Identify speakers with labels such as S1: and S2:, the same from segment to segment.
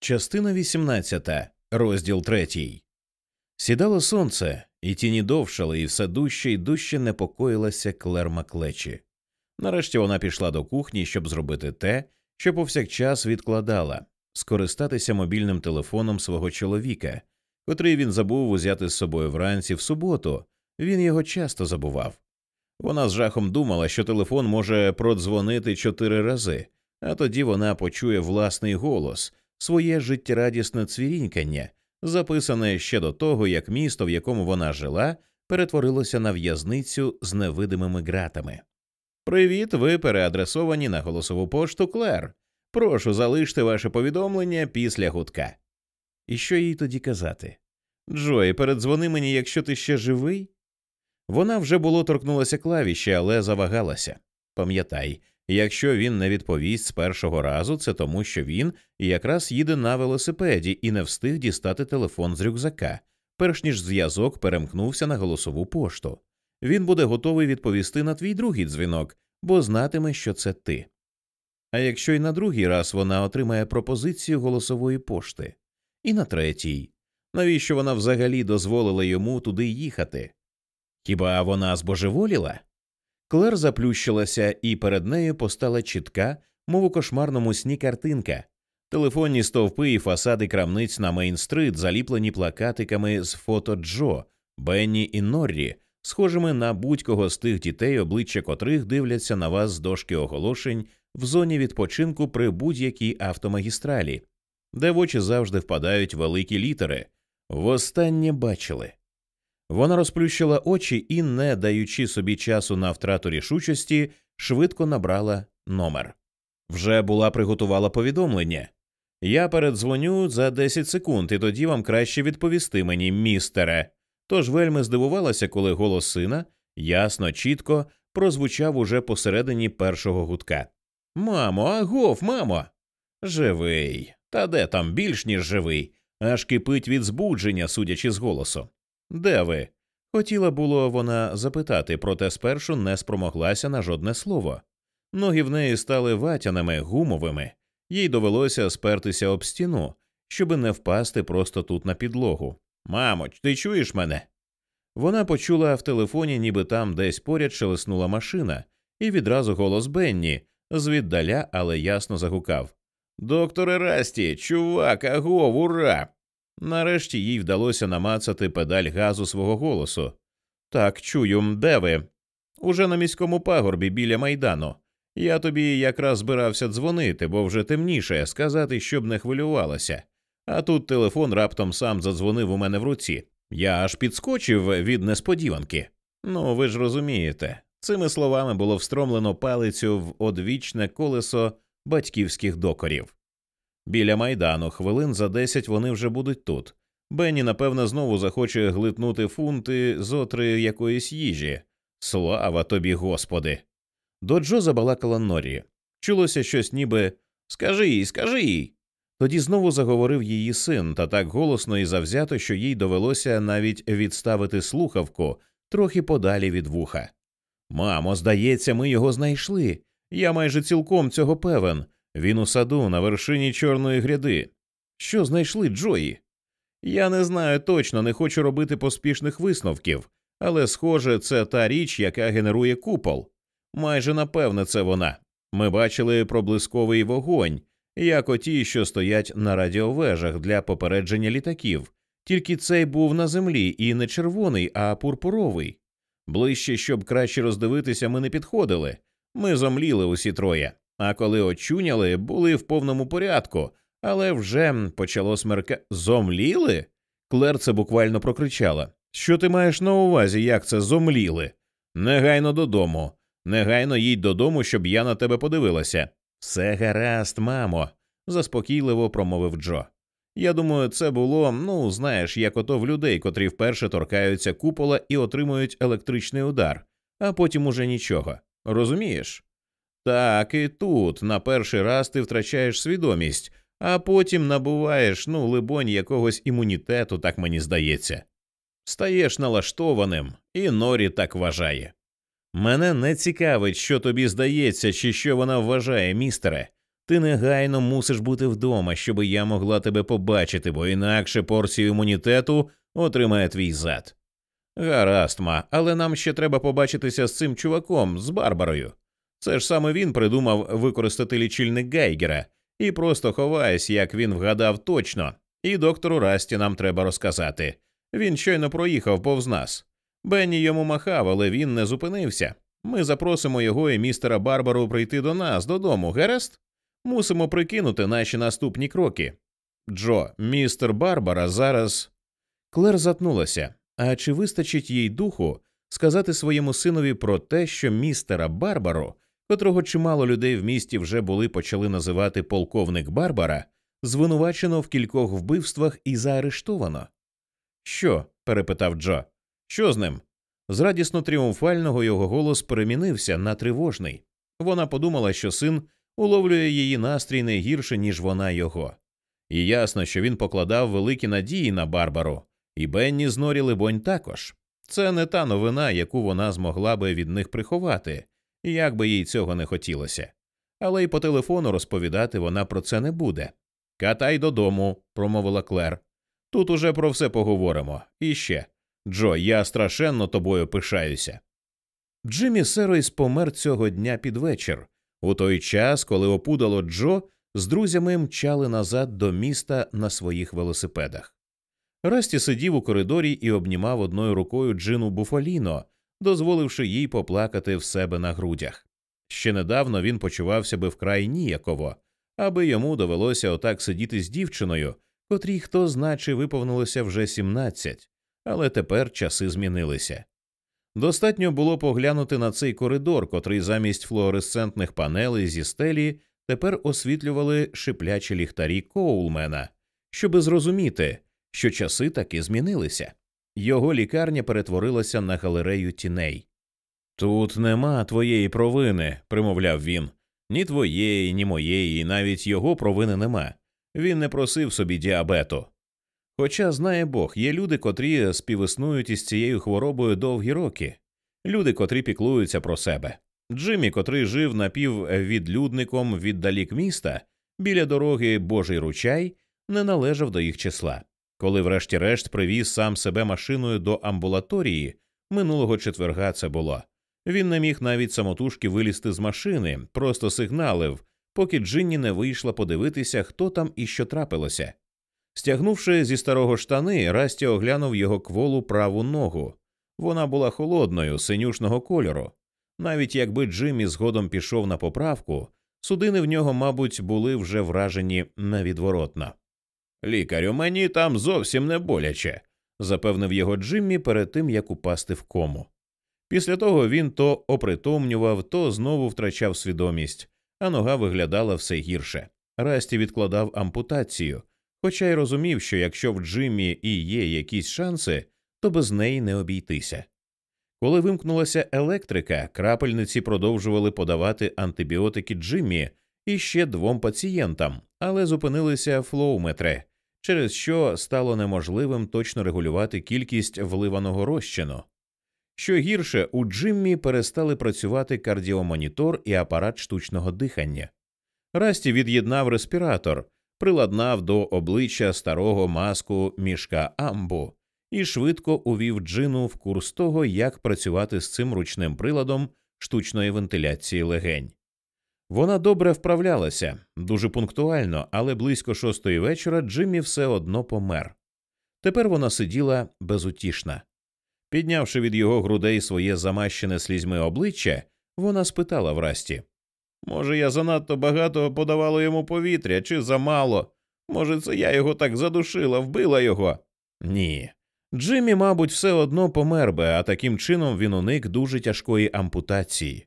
S1: Частина 18. розділ 3. Сідало сонце, і тіні довшали, і все дужче і дужче непокоїлася Клер Маклечі. Нарешті вона пішла до кухні, щоб зробити те, що повсякчас відкладала скористатися мобільним телефоном свого чоловіка, котрий він забув узяти з собою вранці в суботу. Він його часто забував. Вона з жахом думала, що телефон може продзвонити чотири рази, а тоді вона почує власний голос, своє життєрадісне цвірінькання, записане ще до того, як місто, в якому вона жила, перетворилося на в'язницю з невидимими ґратами. Привіт, ви переадресовані на голосову пошту Клер. Прошу залиште ваше повідомлення після гудка. І що їй тоді казати? Джой, передзвони мені, якщо ти ще живий. Вона вже було торкнулася клавіші, але завагалася. Пам'ятай, якщо він не відповість з першого разу, це тому, що він якраз їде на велосипеді і не встиг дістати телефон з рюкзака, перш ніж зв'язок перемкнувся на голосову пошту. Він буде готовий відповісти на твій другий дзвінок, бо знатиме, що це ти. А якщо й на другий раз вона отримає пропозицію голосової пошти, і на третій, навіщо вона взагалі дозволила йому туди їхати? Хіба вона збожеволіла? Клер заплющилася, і перед нею постала чітка, мов у кошмарному сні картинка. Телефонні стовпи і фасади крамниць на Мейн-стрит заліплені плакатиками з фото Джо, Бенні і Норрі, схожими на будь-кого з тих дітей, обличчя котрих дивляться на вас з дошки оголошень в зоні відпочинку при будь-якій автомагістралі, де в очі завжди впадають великі літери. Востаннє бачили. Вона розплющила очі і, не даючи собі часу на втрату рішучості, швидко набрала номер. Вже була приготувала повідомлення. Я передзвоню за 10 секунд, і тоді вам краще відповісти мені, містере. Тож вельми здивувалася, коли голос сина ясно, чітко прозвучав уже посередині першого гудка. Мамо, агов, мамо. Живий. Та де там більш ніж живий, аж кипить від збудження, судячи з голосу. Де ви? Хотіла було вона запитати, проте спершу не спромоглася на жодне слово. Ноги в неї стали ватяними, гумовими, їй довелося спертися об стіну, щоби не впасти просто тут на підлогу. Мамо, ти чуєш мене? Вона почула в телефоні, ніби там десь поряд шелеснула машина, і відразу голос Бенні, звіддаля, але ясно загукав Докторе Расті, чувак, агов, ура! Нарешті їй вдалося намацати педаль газу свого голосу. Так, чую, де ви? Уже на міському пагорбі біля майдану. Я тобі якраз збирався дзвонити, бо вже темніше, сказати, щоб не хвилювалася. А тут телефон раптом сам задзвонив у мене в руці. Я аж підскочив від несподіванки. Ну, ви ж розумієте, цими словами було встромлено палицю в одвічне колесо батьківських докорів. Біля майдану хвилин за десять вони вже будуть тут. Бенні, напевно, знову захоче глитнути фунти з отри якоїсь їжі. Слава тобі, господи. До Джо забалакала Норі. Чулося щось, ніби Скажи їй, скажи їй. Тоді знову заговорив її син, та так голосно і завзято, що їй довелося навіть відставити слухавку трохи подалі від вуха. Мамо, здається, ми його знайшли. Я майже цілком цього певен. Він у саду на вершині чорної гряди. Що знайшли Джої? Я не знаю точно, не хочу робити поспішних висновків, але, схоже, це та річ, яка генерує купол. Майже напевне, це вона. Ми бачили проблисковий вогонь, як оті, що стоять на радіовежах для попередження літаків, тільки цей був на землі і не червоний, а пурпуровий. Ближче, щоб краще роздивитися, ми не підходили. Ми зомліли усі троє. А коли очуняли, були в повному порядку, але вже почало смерка. Зомліли? Клер це буквально прокричала. Що ти маєш на увазі, як це зомліли? Негайно додому. Негайно їдь додому, щоб я на тебе подивилася. Все гаразд, мамо, заспокійливо промовив Джо. Я думаю, це було, ну, знаєш, як ото в людей, котрі вперше торкаються купола і отримують електричний удар, а потім уже нічого. Розумієш? Так і тут на перший раз ти втрачаєш свідомість, а потім набуваєш, ну, либонь, якогось імунітету, так мені здається. Стаєш налаштованим, і Норі так вважає. Мене не цікавить, що тобі здається, чи що вона вважає, містере. Ти негайно мусиш бути вдома, щоб я могла тебе побачити, бо інакше порцію імунітету отримає твій зад. Гаразд, ма, але нам ще треба побачитися з цим чуваком, з Барбарою. Це ж саме він придумав використати лічильник Гейгера і просто ховаюсь, як він вгадав точно, і доктору Расті нам треба розказати. Він щойно проїхав повз нас. Бенні йому махав, але він не зупинився. Ми запросимо його і містера Барбару прийти до нас додому, Герест? Мусимо прикинути наші наступні кроки. Джо, містер Барбара зараз. Клер затнулася. А чи вистачить їй духу сказати своєму синові про те, що містера Барбару, котрого чимало людей в місті вже були почали називати полковник Барбара, звинувачено в кількох вбивствах і заарештовано? Що? перепитав Джо. Що з ним? З радісно тріумфального його голос перемінився на тривожний. Вона подумала, що син уловлює її настрій не гірше, ніж вона його. І ясно, що він покладав великі надії на Барбару, і Бенні з Норі, либонь, також. Це не та новина, яку вона змогла би від них приховати, як би їй цього не хотілося. Але й по телефону розповідати вона про це не буде. Катай додому, промовила Клер. Тут уже про все поговоримо. І ще Джо, я страшенно тобою пишаюся. Джиммі Серойс помер цього дня під вечір, у той час, коли опудало Джо з друзями мчали назад до міста на своїх велосипедах. Расті сидів у коридорі і обнімав одною рукою Джину Буфаліно, дозволивши їй поплакати в себе на грудях. Ще недавно він почувався би вкрай ніяково, аби йому довелося отак сидіти з дівчиною, котрій хто значе виповнилося вже сімнадцять, але тепер часи змінилися. Достатньо було поглянути на цей коридор, котрий замість флуоресцентних панелей зі стелі тепер освітлювали шиплячі ліхтарі Коулмена, щоби зрозуміти, що часи таки змінилися. Його лікарня перетворилася на галерею тіней. Тут нема твоєї провини, примовляв він. Ні твоєї, ні моєї, навіть його провини нема. Він не просив собі діабету. Хоча, знає Бог, є люди, котрі співіснують із цією хворобою довгі роки, люди, котрі піклуються про себе. Джиммі, котрий жив напіввідлюдником віддалік міста, біля дороги Божий ручай, не належав до їх числа. Коли, врешті-решт, привіз сам себе машиною до амбулаторії, минулого четверга це було. Він не міг навіть самотужки вилізти з машини, просто сигналив, поки Джинні не вийшла подивитися, хто там і що трапилося. Стягнувши зі старого штани, Расті оглянув його кволу праву ногу. Вона була холодною, синюшного кольору. Навіть якби Джиммі згодом пішов на поправку, судини в нього, мабуть, були вже вражені невідворотно. Лікарю, мені там зовсім не боляче, запевнив його Джиммі перед тим, як упасти в кому. Після того він то опритомнював, то знову втрачав свідомість, а нога виглядала все гірше. Расті відкладав ампутацію, хоча й розумів, що якщо в Джиммі і є якісь шанси, то без неї не обійтися. Коли вимкнулася електрика, крапельниці продовжували подавати антибіотики Джиммі і ще двом пацієнтам, але зупинилися флоуметри, через що стало неможливим точно регулювати кількість вливаного розчину. Що гірше, у Джиммі перестали працювати кардіомонітор і апарат штучного дихання. Расті від'єднав респіратор, приладнав до обличчя старого маску мішка амбу і швидко увів Джину в курс того, як працювати з цим ручним приладом штучної вентиляції легень. Вона добре вправлялася, дуже пунктуально, але близько шостої вечора Джиммі все одно помер. Тепер вона сиділа безутішна. Піднявши від його грудей своє замащене слізьми обличчя, вона спитала врасті Може, я занадто багато подавала йому повітря, чи замало? Може, це я його так задушила, вбила його? Ні. Джиммі, мабуть, все одно помер би, а таким чином він уник дуже тяжкої ампутації.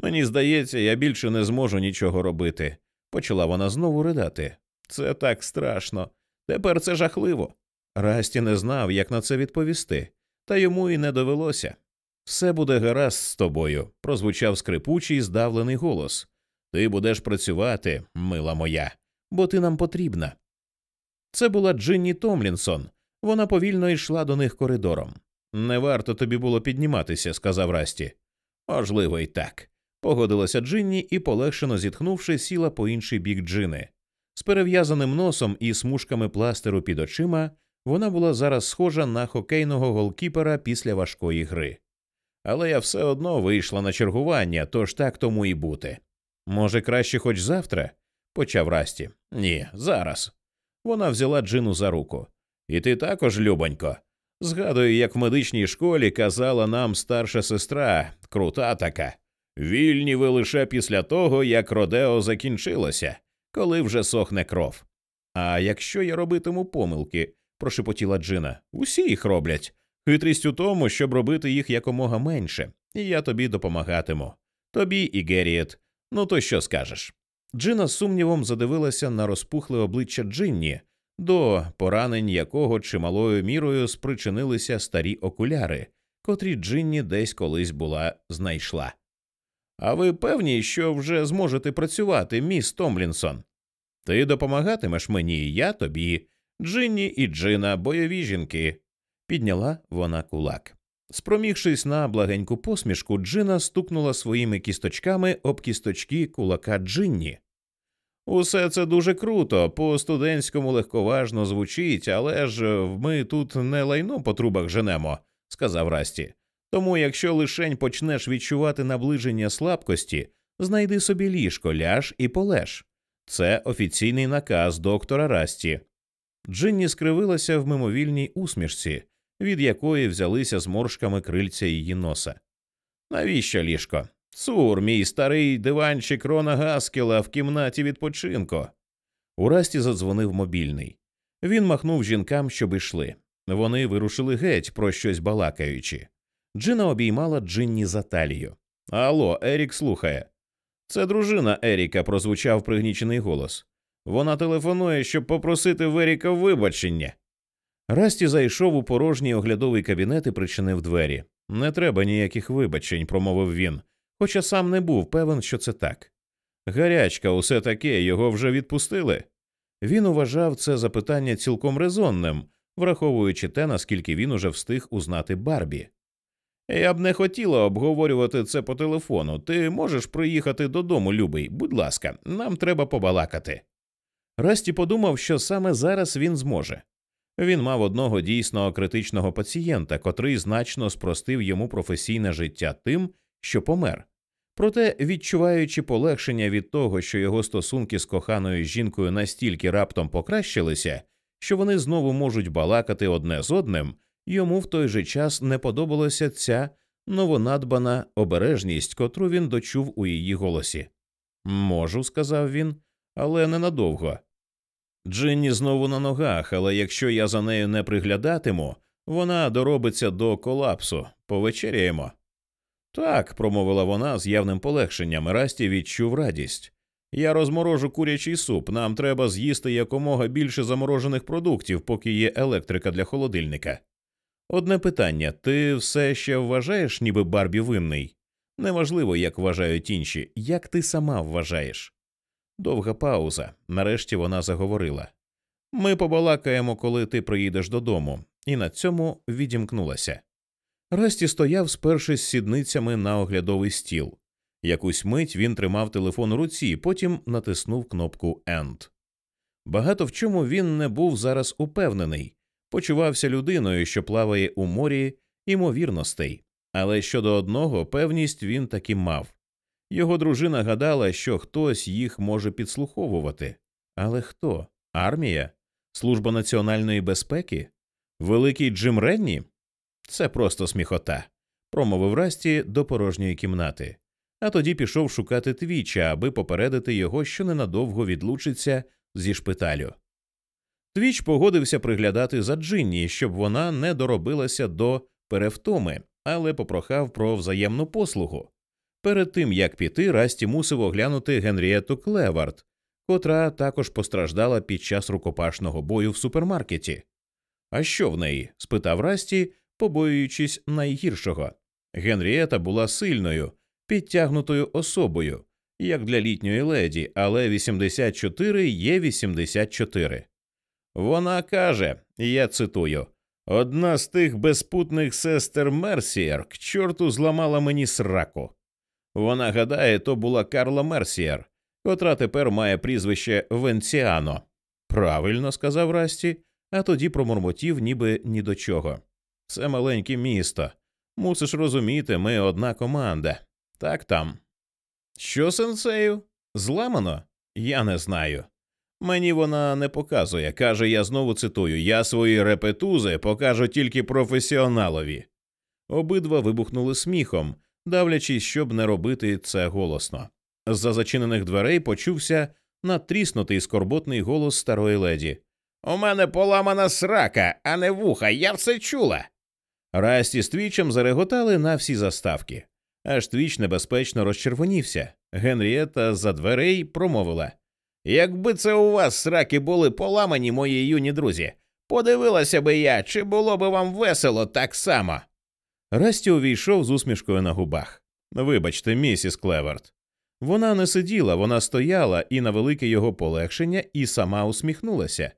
S1: Мені здається, я більше не зможу нічого робити, почала вона знову ридати. Це так страшно. Тепер це жахливо. Расті не знав, як на це відповісти, та йому і не довелося. Все буде гаразд з тобою, прозвучав скрипучий, здавлений голос. Ти будеш працювати, мила моя, бо ти нам потрібна. Це була Джинні Томлінсон. Вона повільно йшла до них коридором. Не варто тобі було підніматися, сказав Расті. Можливо, й так. Погодилася Джинні і, полегшено зітхнувши, сіла по інший бік джини. З перев'язаним носом і смужками пластеру під очима вона була зараз схожа на хокейного голкіпера після важкої гри. Але я все одно вийшла на чергування, тож так тому і бути. Може, краще хоч завтра? почав Расті. Ні, зараз. Вона взяла Джину за руку. І ти також, любонько. Згадую, як в медичній школі казала нам старша сестра, крута така. Вільні ви лише після того, як Родео закінчилося, коли вже сохне кров. А якщо я робитиму помилки, прошепотіла Джина, усі їх роблять. Хитрість у тому, щоб робити їх якомога менше, і я тобі допомагатиму. Тобі і Геріет. Ну то що скажеш? Джина з сумнівом задивилася на розпухле обличчя Джинні, до поранень якого чималою мірою спричинилися старі окуляри, котрі Джинні десь колись була знайшла. А ви певні, що вже зможете працювати, міс Томлінсон? Ти допомагатимеш мені, я тобі, Джинні і Джина, бойові жінки. Підняла вона кулак. Спромігшись на благеньку посмішку, Джина стукнула своїми кісточками об кісточки кулака Джинні. Усе це дуже круто, по студентському легковажно звучить, але ж ми тут не лайно по трубах женемо, сказав Расті. Тому, якщо лишень почнеш відчувати наближення слабкості, знайди собі ліжко, ляж і полеж. Це офіційний наказ доктора Расті. Джинні скривилася в мимовільній усмішці, від якої взялися зморшками крильця її носа. Навіщо ліжко? Цур, мій старий диванчик Рона Гаскіла в кімнаті відпочинку. У Расті задзвонив мобільний. Він махнув жінкам, щоб ішли. Вони вирушили геть, про щось балакаючи. Джина обіймала Джинні за талію. Алло, Ерік слухає. Це дружина Еріка, прозвучав пригнічений голос. Вона телефонує, щоб попросити в Еріка вибачення. Расті зайшов у порожній оглядовий кабінет і причинив двері. Не треба ніяких вибачень, промовив він, хоча сам не був певен, що це так. Гарячка, усе таке, його вже відпустили. Він уважав це запитання цілком резонним, враховуючи те, наскільки він уже встиг узнати Барбі. Я б не хотіла обговорювати це по телефону. Ти можеш приїхати додому, любий, будь ласка, нам треба побалакати. Расті подумав, що саме зараз він зможе. Він мав одного дійсно критичного пацієнта, котрий значно спростив йому професійне життя тим, що помер. Проте, відчуваючи полегшення від того, що його стосунки з коханою жінкою настільки раптом покращилися, що вони знову можуть балакати одне з одним, йому в той же час не подобалася ця новонадбана обережність, котру він дочув у її голосі. Можу, сказав він, але ненадовго. Джинні знову на ногах, але якщо я за нею не приглядатиму, вона доробиться до колапсу. Повечеряємо. Так, промовила вона з явним полегшенням, Расті відчув радість. Я розморожу курячий суп. Нам треба з'їсти якомога більше заморожених продуктів, поки є електрика для холодильника. Одне питання ти все ще вважаєш, ніби Барбі винний? Неважливо, як вважають інші, як ти сама вважаєш. Довга пауза. Нарешті вона заговорила. Ми побалакаємо, коли ти приїдеш додому, і на цьому відімкнулася. Расті стояв, спершись сідницями на оглядовий стіл. Якусь мить він тримав телефон у руці, потім натиснув кнопку «End». Багато в чому він не був зараз упевнений, почувався людиною, що плаває у морі імовірностей, але щодо одного певність він таки мав. Його дружина гадала, що хтось їх може підслуховувати. Але хто? Армія? Служба національної безпеки? Великий Джим Ренні? Це просто сміхота, промовив Расті до порожньої кімнати, а тоді пішов шукати твіча, аби попередити його, що ненадовго відлучиться зі шпиталю. Твіч погодився приглядати за Джинні, щоб вона не доробилася до перевтоми, але попрохав про взаємну послугу. Перед тим як піти, Расті мусив оглянути Генрієту Клевард, котра також постраждала під час рукопашного бою в супермаркеті. А що в неї? спитав Расті, побоюючись найгіршого. Генрієта була сильною, підтягнутою особою, як для літньої леді, але 84 є 84. Вона каже, я цитую одна з тих безпутних сестер Мерсієр к чорту зламала мені сраку. Вона гадає, то була Карла Мерсієр, котра тепер має прізвище Венціано. Правильно, сказав Расті, а тоді промурмотів, ніби ні до чого. Це маленьке місто. Мусиш розуміти, ми одна команда. Так там. Що сенсею? Зламано? Я не знаю. Мені вона не показує. Каже, я знову цитую я свої репетузи покажу тільки професіоналові. Обидва вибухнули сміхом, давлячись, щоб не робити це голосно. З за зачинених дверей почувся натріснутий скорботний голос старої леді. У мене поламана срака, а не вуха, я все чула. Расті з твічем зареготали на всі заставки. Аж твіч небезпечно розчервонівся. Генрієта за дверей промовила Якби це у вас сраки були поламані, мої юні друзі, подивилася би я, чи було би вам весело так само. Расті увійшов з усмішкою на губах. Вибачте, місіс Клеверт. Вона не сиділа, вона стояла і на велике його полегшення і сама усміхнулася.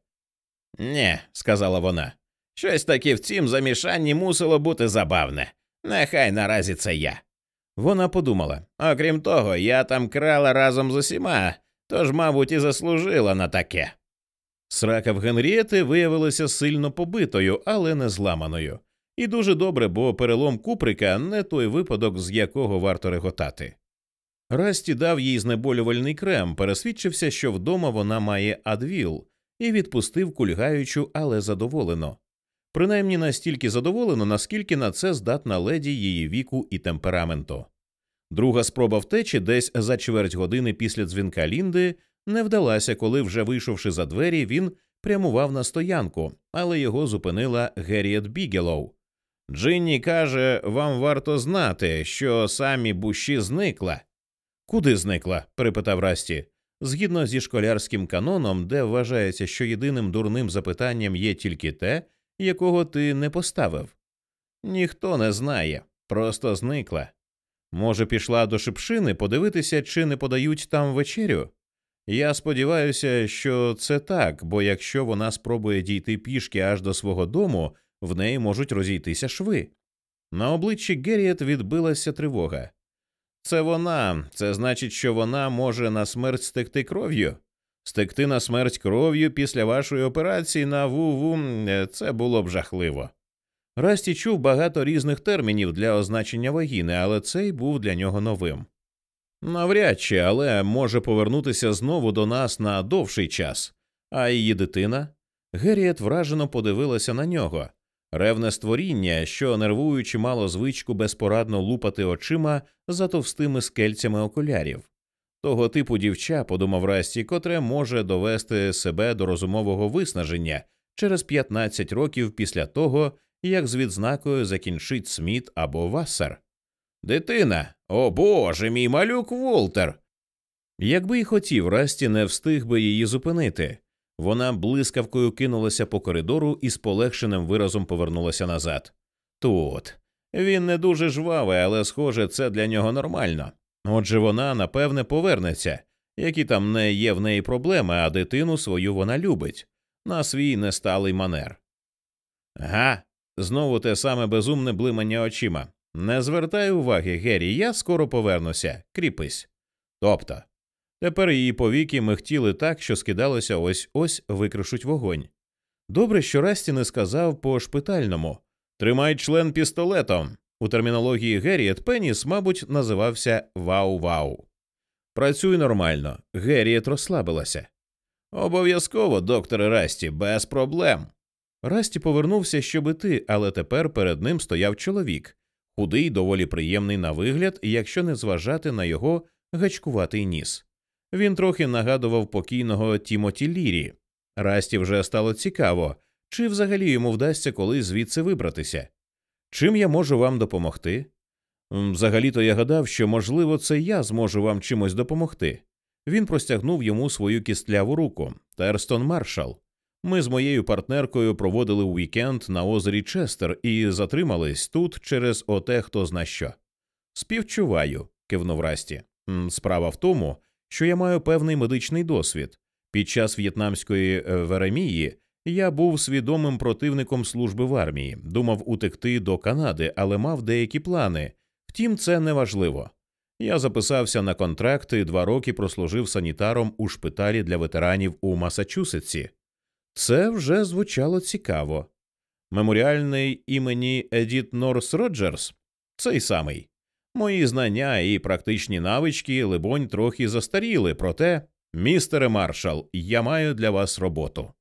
S1: Нє, сказала вона, щось таке в цім замішанні мусило бути забавне. Нехай наразі це я. Вона подумала окрім того, я там крала разом з усіма, тож, мабуть, і заслужила на таке. Срака в Генрієти виявилася сильно побитою, але не зламаною. І дуже добре, бо перелом куприка не той випадок, з якого варто реготати. Расті дав їй знеболювальний крем, пересвідчився, що вдома вона має адвіл, і відпустив кульгаючу, але задоволено. Принаймні настільки задоволено, наскільки на це здатна леді її віку і темпераменту. Друга спроба втечі десь за чверть години після дзвінка Лінди не вдалася, коли, вже вийшовши за двері, він прямував на стоянку, але його зупинила Герріет Бігелоу. Джинні каже, вам варто знати, що Саммі Буші зникла. Куди зникла? перепитав Расті. Згідно зі школярським каноном, де вважається, що єдиним дурним запитанням є тільки те, якого ти не поставив. Ніхто не знає, просто зникла. Може, пішла до шипшини подивитися, чи не подають там вечерю? Я сподіваюся, що це так, бо якщо вона спробує дійти пішки аж до свого дому, в неї можуть розійтися шви. На обличчі Герріет відбилася тривога. Це вона, це значить, що вона може на смерть стекти кров'ю. Стекти на смерть кров'ю після вашої операції на ву-ву – це було б жахливо. Расті чув багато різних термінів для означення вагіни, але цей був для нього новим. Навряд чи, але може повернутися знову до нас на довший час. А її дитина? Геріет вражено подивилася на нього. Ревне створіння, що нервуючи мало звичку безпорадно лупати очима за товстими скельцями окулярів. Того типу дівча, подумав Расті, котре може довести себе до розумового виснаження через 15 років після того, як з відзнакою закінчить Сміт або Вассер. Дитина, о Боже, мій малюк Волтер. Якби й хотів, Расті не встиг би її зупинити. Вона блискавкою кинулася по коридору і з полегшеним виразом повернулася назад. Тут він не дуже жвавий, але, схоже, це для нього нормально. Отже, вона, напевне, повернеться, які там не є в неї проблеми, а дитину свою вона любить на свій несталий манер. Га, знову те саме безумне блимання очима. Не звертай уваги, Геррі, я скоро повернуся, кріпись. Тобто, тепер її повіки михтіли так, що скидалося ось ось викришуть вогонь. Добре, що Расті не сказав по шпитальному тримай член пістолетом. У термінології Герріет Пеніс, мабуть, називався Вау-Вау. Працюй нормально. Герріет розслабилася. Обов'язково, докторе Расті, без проблем. Расті повернувся, щоб іти, але тепер перед ним стояв чоловік, худий, доволі приємний на вигляд, якщо не зважати на його гачкуватий ніс. Він трохи нагадував покійного Тімоті Лірі. Расті вже стало цікаво, чи взагалі йому вдасться колись звідси вибратися. Чим я можу вам допомогти? Взагалі-то я гадав, що, можливо, це я зможу вам чимось допомогти. Він простягнув йому свою кістляву руку Терстон Маршал. Ми з моєю партнеркою проводили уікенд на озері Честер і затримались тут через оте хто зна що. Співчуваю, кивнув Расті. Справа в тому, що я маю певний медичний досвід. Під час в'єтнамської е, Веремії я був свідомим противником служби в армії, думав утекти до Канади, але мав деякі плани. Втім, це не важливо. Я записався на контракт і два роки прослужив санітаром у шпиталі для ветеранів у Масачусетсі. Це вже звучало цікаво. Меморіальний імені Едіт Норс Роджерс цей самий. Мої знання і практичні навички, либонь, трохи застаріли, проте, містере маршал, я маю для вас роботу.